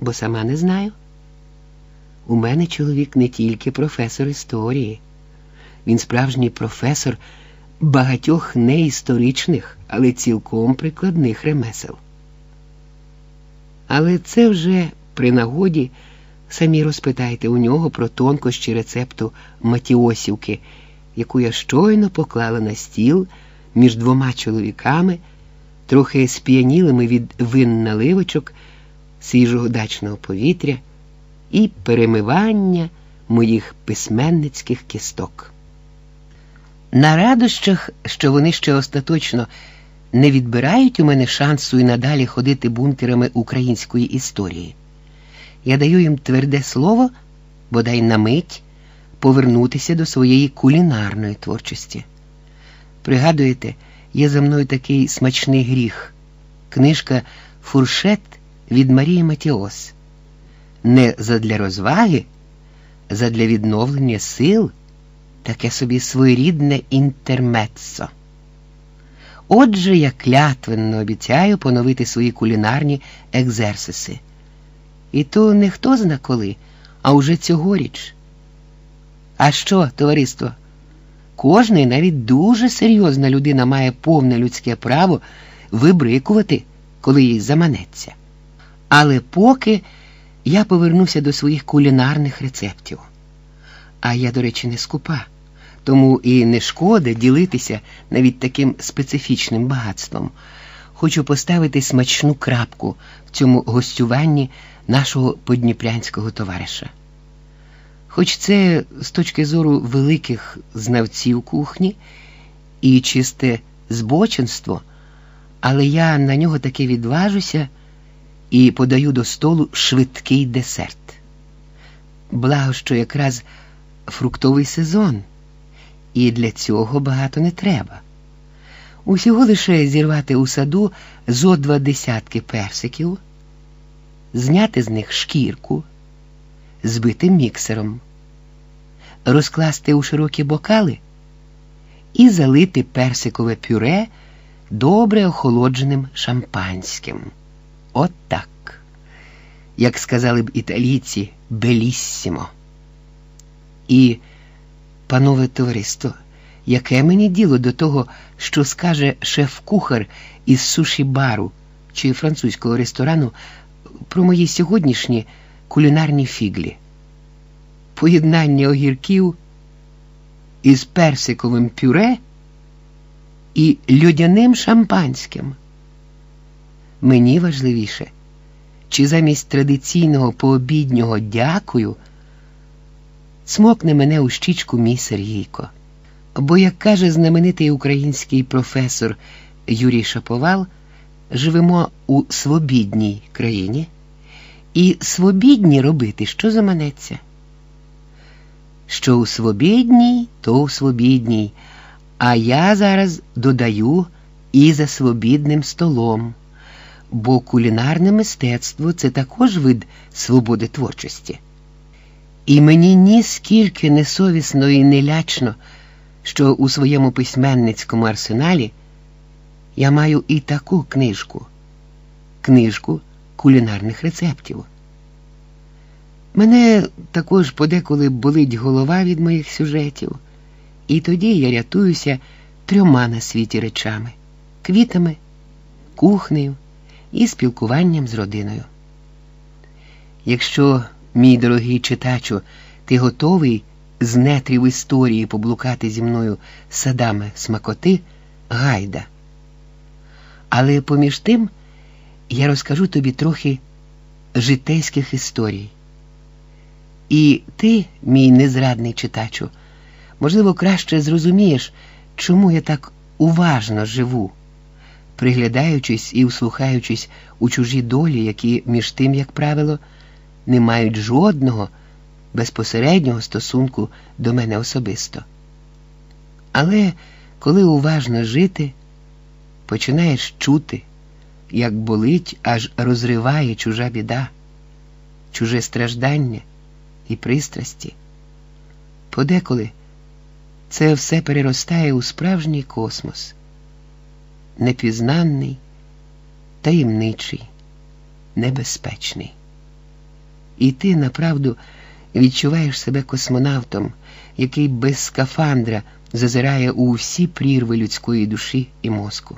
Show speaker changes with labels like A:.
A: бо сама не знаю. У мене чоловік не тільки професор історії, він справжній професор багатьох неісторичних, але цілком прикладних ремесел. Але це вже при нагоді самі розпитайте у нього про тонкощі рецепту матіосівки, яку я щойно поклала на стіл між двома чоловіками, трохи сп'янілими від вин наливочок, свіжого дачного повітря і перемивання моїх письменницьких кісток. На радощах, що вони ще остаточно не відбирають у мене шансу і надалі ходити бункерами української історії. Я даю їм тверде слово, бодай на мить повернутися до своєї кулінарної творчості. Пригадуєте, є за мною такий смачний гріх книжка Фуршет від Марії Матіос. Не задля розваги, задля відновлення сил таке собі своєрідне інтермеццо. Отже, я клятвенно обіцяю поновити свої кулінарні екзерсиси. І то не хто зна коли, а уже цьогоріч. А що, товариство? Кожний, навіть дуже серйозна людина, має повне людське право вибрикувати, коли їй заманеться. Але поки я повернуся до своїх кулінарних рецептів. А я, до речі, не скупа, тому і не шкода ділитися навіть таким специфічним багатством. Хочу поставити смачну крапку в цьому гостюванні нашого подніпрянського товариша. Хоч це з точки зору великих знавців кухні і чисте збочинство, але я на нього таки відважуся і подаю до столу швидкий десерт. Благо, що якраз фруктовий сезон, і для цього багато не треба. Усього лише зірвати у саду зо два десятки персиків, зняти з них шкірку, збити міксером, розкласти у широкі бокали і залити персикове пюре добре охолодженим шампанським. От так. Як сказали б італійці, беліссімо. І, панове товариство, яке мені діло до того, що скаже шеф-кухар із суші бару чи французького ресторану про мої сьогоднішні кулінарні фіглі? Поєднання огірків із персиковим пюре і льодяним шампанським. Мені важливіше, чи замість традиційного пообіднього дякую смокне мене у щічку мій Сергійко. Бо, як каже знаменитий український професор Юрій Шаповал, живемо у свобідній країні, і свобідні робити, що заманеться. Що у свобідній, то у свобідній, а я зараз додаю і за свобідним столом, бо кулінарне мистецтво це також вид свободи творчості. І мені ніскільки несовісно і нелячно, що у своєму письменницькому арсеналі я маю і таку книжку книжку кулінарних рецептів. Мене також подеколи болить голова від моїх сюжетів, і тоді я рятуюся трьома на світі речами квітами, кухнею і спілкуванням з родиною. Якщо Мій дорогий читачу, ти готовий з нетрів історії поблукати зі мною садами смакоти гайда. Але поміж тим я розкажу тобі трохи житейських історій. І ти, мій незрадний читачу, можливо, краще зрозумієш, чому я так уважно живу, приглядаючись і услухаючись у чужі долі, які між тим, як правило, не мають жодного безпосереднього стосунку до мене особисто. Але коли уважно жити, починаєш чути, як болить, аж розриває чужа біда, чуже страждання і пристрасті. Подеколи це все переростає у справжній космос, непізнанний, таємничий, небезпечний. і ти направду відчуваєш себе космонавтом, який без скафандра зазирає у всі прірви людської душі і мозку.